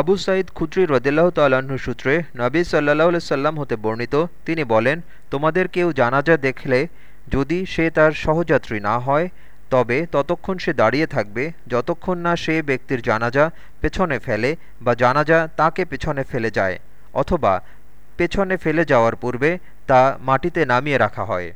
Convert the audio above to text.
আবু সাঈদ খুত্রি রদিল্লাহ তাল্লাহ্ন সূত্রে নবী সাল্লাহ সাল্লাম হতে বর্ণিত, তিনি বলেন, তোমাদের কেউ জানাজা দেখলে যদি সে তার সহযাত্রী না হয়, তবে ততক্ষণ সে দাঁড়িয়ে থাকবে, যতক্ষণ না সে ব্যক্তির জানাজা পেছনে ফেলে বা জানাজা তাকে পেছনে ফেলে যায়, অথবা পেছনে ফেলে যাওয়ার পূর্বে তা মাটিতে নামিয়ে রাখা হয়।